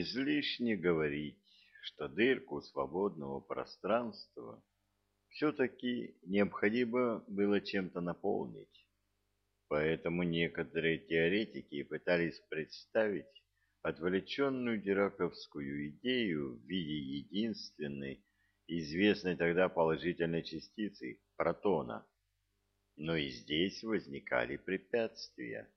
Излишне говорить, что дырку свободного пространства все-таки необходимо было чем-то наполнить. Поэтому некоторые теоретики пытались представить отвлеченную дираковскую идею в виде единственной известной тогда положительной частицы – протона. Но и здесь возникали препятствия.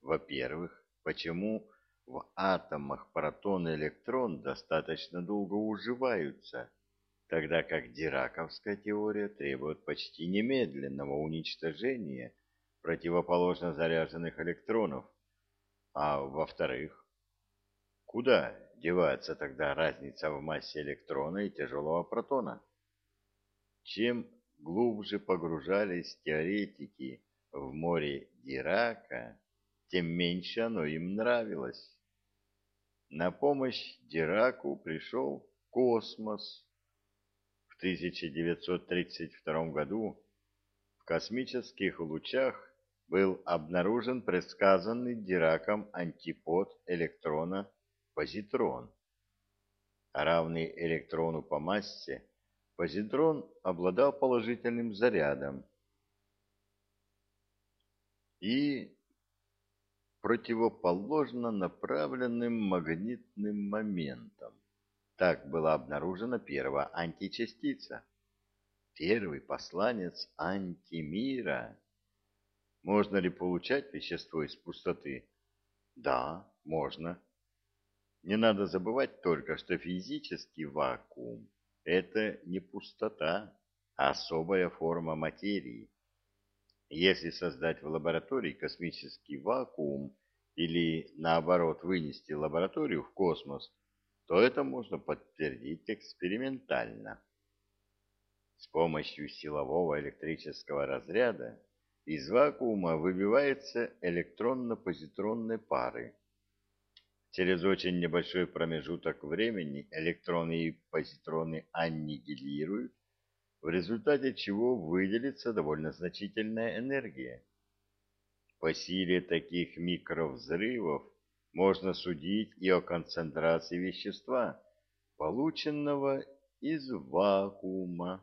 Во-первых, почему в атомах протон и электрон достаточно долго уживаются, тогда как дираковская теория требует почти немедленного уничтожения противоположно заряженных электронов. А во-вторых, куда девается тогда разница в массе электрона и тяжелого протона? Чем глубже погружались теоретики в море Дирака, тем меньше оно им нравилось. На помощь Дираку пришел космос. В 1932 году в космических лучах был обнаружен предсказанный Дираком антипод электрона позитрон. Равный электрону по массе, позитрон обладал положительным зарядом и противоположно направленным магнитным моментом. Так была обнаружена первая античастица. Первый посланец антимира. Можно ли получать вещество из пустоты? Да, можно. Не надо забывать только, что физический вакуум – это не пустота, а особая форма материи. Если создать в лаборатории космический вакуум или, наоборот, вынести лабораторию в космос, то это можно подтвердить экспериментально. С помощью силового электрического разряда из вакуума выбиваются электронно-позитронные пары. Через очень небольшой промежуток времени электроны и позитроны аннигилируют в результате чего выделится довольно значительная энергия. По силе таких микровзрывов можно судить и о концентрации вещества, полученного из вакуума.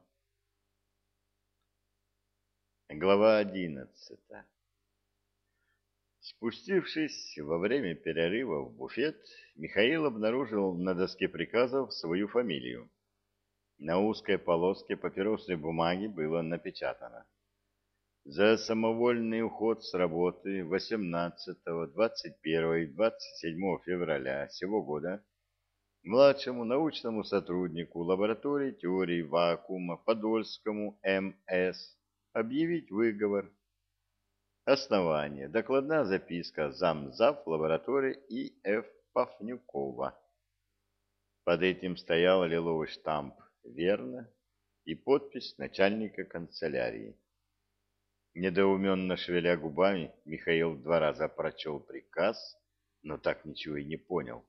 Глава одиннадцатая Спустившись во время перерыва в буфет, Михаил обнаружил на доске приказов свою фамилию. На узкой полоске папиросной бумаги было напечатано. За самовольный уход с работы 18, 21 и 27 февраля сего года младшему научному сотруднику лаборатории теории вакуума Подольскому МС объявить выговор. Основание. Докладная записка замзав лаборатории И.Ф. Пафнюкова. Под этим стоял лиловый штамп верно, и подпись начальника канцелярии. Недоуменно шевеля губами, Михаил два раза прочел приказ, но так ничего и не понял.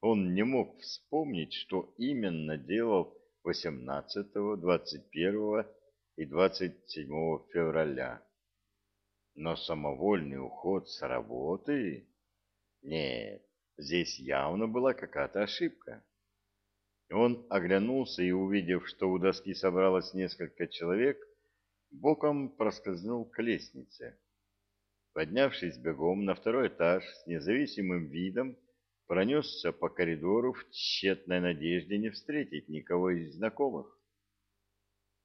Он не мог вспомнить, что именно делал 18, 21 и 27 февраля. Но самовольный уход с работы... Нет, здесь явно была какая-то ошибка. Он оглянулся и, увидев, что у доски собралось несколько человек, боком проскользнул к лестнице. Поднявшись бегом на второй этаж с независимым видом, пронесся по коридору в тщетной надежде не встретить никого из знакомых.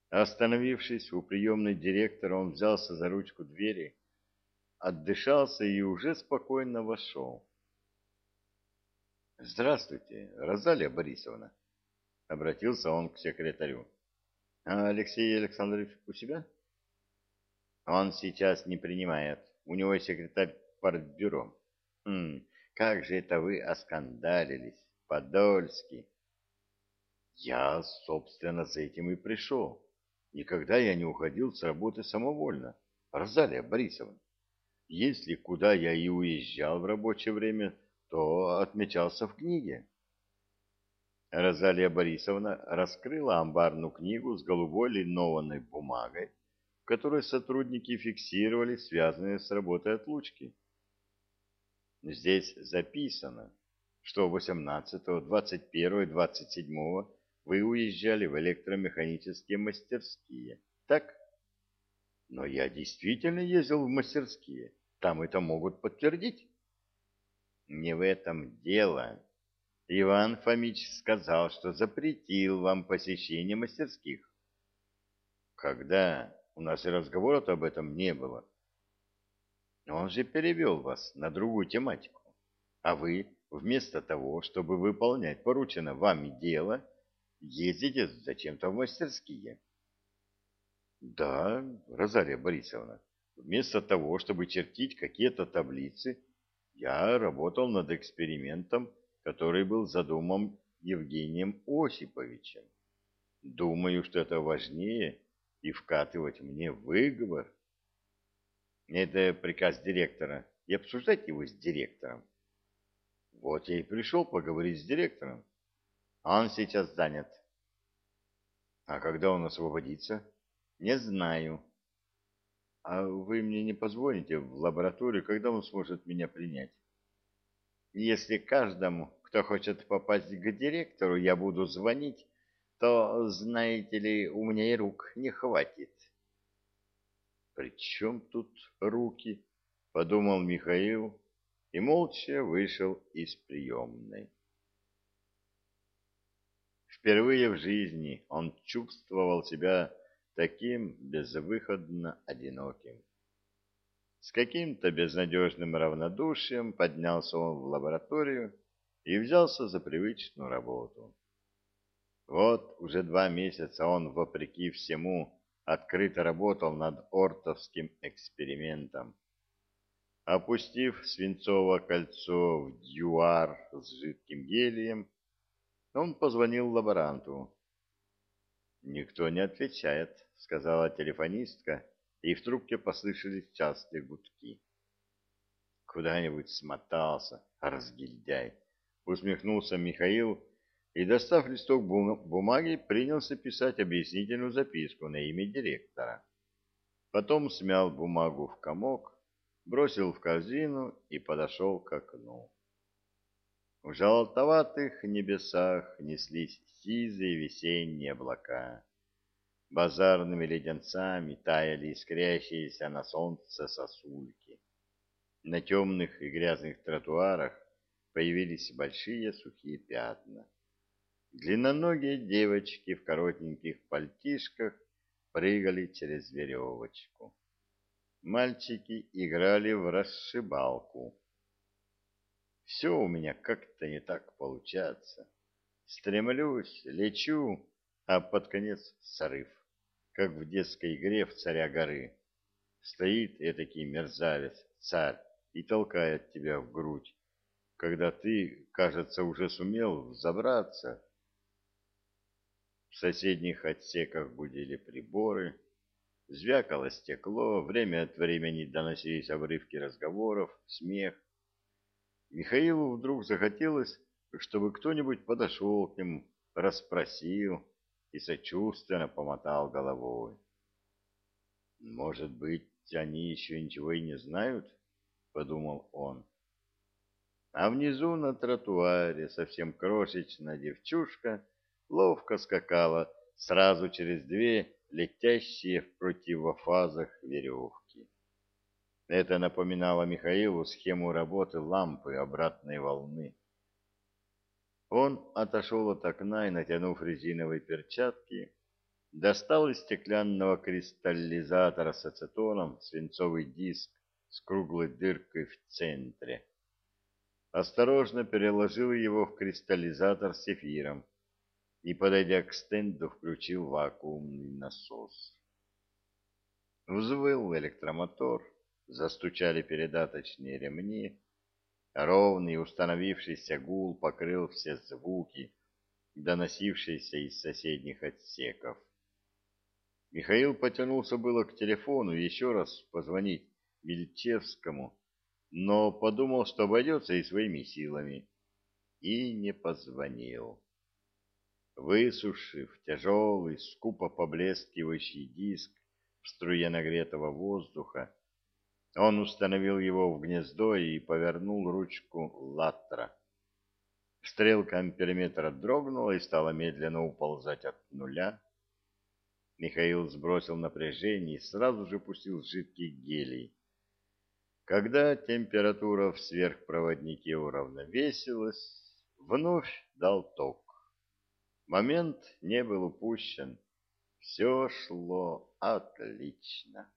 Остановившись у приемной директора, он взялся за ручку двери, отдышался и уже спокойно вошел. — Здравствуйте, Розалия Борисовна. — обратился он к секретарю. — А Алексей Александрович у себя? — Он сейчас не принимает. У него секретарь партбюро. Хм, как же это вы оскандалились, Подольский. Я, собственно, за этим и пришел. Никогда я не уходил с работы самовольно. Розалия Борисовна, если куда я и уезжал в рабочее время, то отмечался в книге. Розалия Борисовна раскрыла амбарную книгу с голубой линованной бумагой, в которой сотрудники фиксировали связанные с работой отлучки. Здесь записано, что 18, 21 и 27 вы уезжали в электромеханические мастерские, так? Но я действительно ездил в мастерские, там это могут подтвердить. Не в этом дело. Иван Фомич сказал, что запретил вам посещение мастерских. Когда? У нас и разговора об этом не было. Он же перевел вас на другую тематику. А вы, вместо того, чтобы выполнять порученное вами дело, ездите зачем-то в мастерские. Да, Розалия Борисовна, вместо того, чтобы чертить какие-то таблицы, я работал над экспериментом, который был задуман Евгением Осиповичем. Думаю, что это важнее, и вкатывать мне выговор. Это приказ директора, и обсуждать его с директором. Вот я и пришел поговорить с директором. Он сейчас занят. А когда он освободится? Не знаю. А вы мне не позвоните в лабораторию, когда он сможет меня принять? Если каждому, кто хочет попасть к директору, я буду звонить, то, знаете ли, у меня и рук не хватит. «При чем тут руки?» — подумал Михаил и молча вышел из приемной. Впервые в жизни он чувствовал себя таким безвыходно одиноким. С каким-то безнадежным равнодушием поднялся он в лабораторию и взялся за привычную работу. Вот уже два месяца он, вопреки всему, открыто работал над ортовским экспериментом. Опустив свинцовое кольцо в дюар с жидким гелием, он позвонил лаборанту. «Никто не отвечает», — сказала телефонистка, и в трубке послышались частые гудки. «Куда-нибудь смотался, разгильдяй», — усмехнулся Михаил, — и, достав листок бумаги, принялся писать объяснительную записку на имя директора. Потом смял бумагу в комок, бросил в корзину и подошел к окну. В желтоватых небесах неслись сизые весенние облака. Базарными леденцами таяли искрящиеся на солнце сосульки. На темных и грязных тротуарах появились большие сухие пятна. Длинноногие девочки в коротеньких пальтишках прыгали через веревочку. Мальчики играли в расшибалку. Все у меня как-то не так получается. Стремлюсь, лечу, а под конец срыв, как в детской игре в царя горы. Стоит этакий мерзавец, царь, и толкает тебя в грудь, когда ты, кажется, уже сумел забраться в соседних отсеках гудели приборы, звякало стекло, время от времени доносились обрывки разговоров, смех. Михаилу вдруг захотелось, чтобы кто-нибудь подошел к нему, расспросил и сочувственно помотал головой. «Может быть, они еще ничего и не знают?» — подумал он. А внизу на тротуаре совсем крошечная девчушка — ловко скакала сразу через две летящие в противофазах веревки. Это напоминало Михаилу схему работы лампы обратной волны. Он отошел от окна и, натянув резиновые перчатки, достал из стеклянного кристаллизатора с ацетоном свинцовый диск с круглой дыркой в центре. Осторожно переложил его в кристаллизатор с эфиром и, подойдя к стенду, включил вакуумный насос. Взвыл электромотор, застучали передаточные ремни, ровный установившийся гул покрыл все звуки, доносившиеся из соседних отсеков. Михаил потянулся было к телефону еще раз позвонить Мельчевскому, но подумал, что обойдется и своими силами, и не позвонил. Высушив тяжелый, скупо поблескивающий диск в струе нагретого воздуха, он установил его в гнездо и повернул ручку латтера. Стрелка амперметра дрогнула и стала медленно уползать от нуля. Михаил сбросил напряжение и сразу же пустил жидкий гелий. Когда температура в сверхпроводнике уравновесилась, вновь дал ток. Момент не был упущен. Все шло отлично.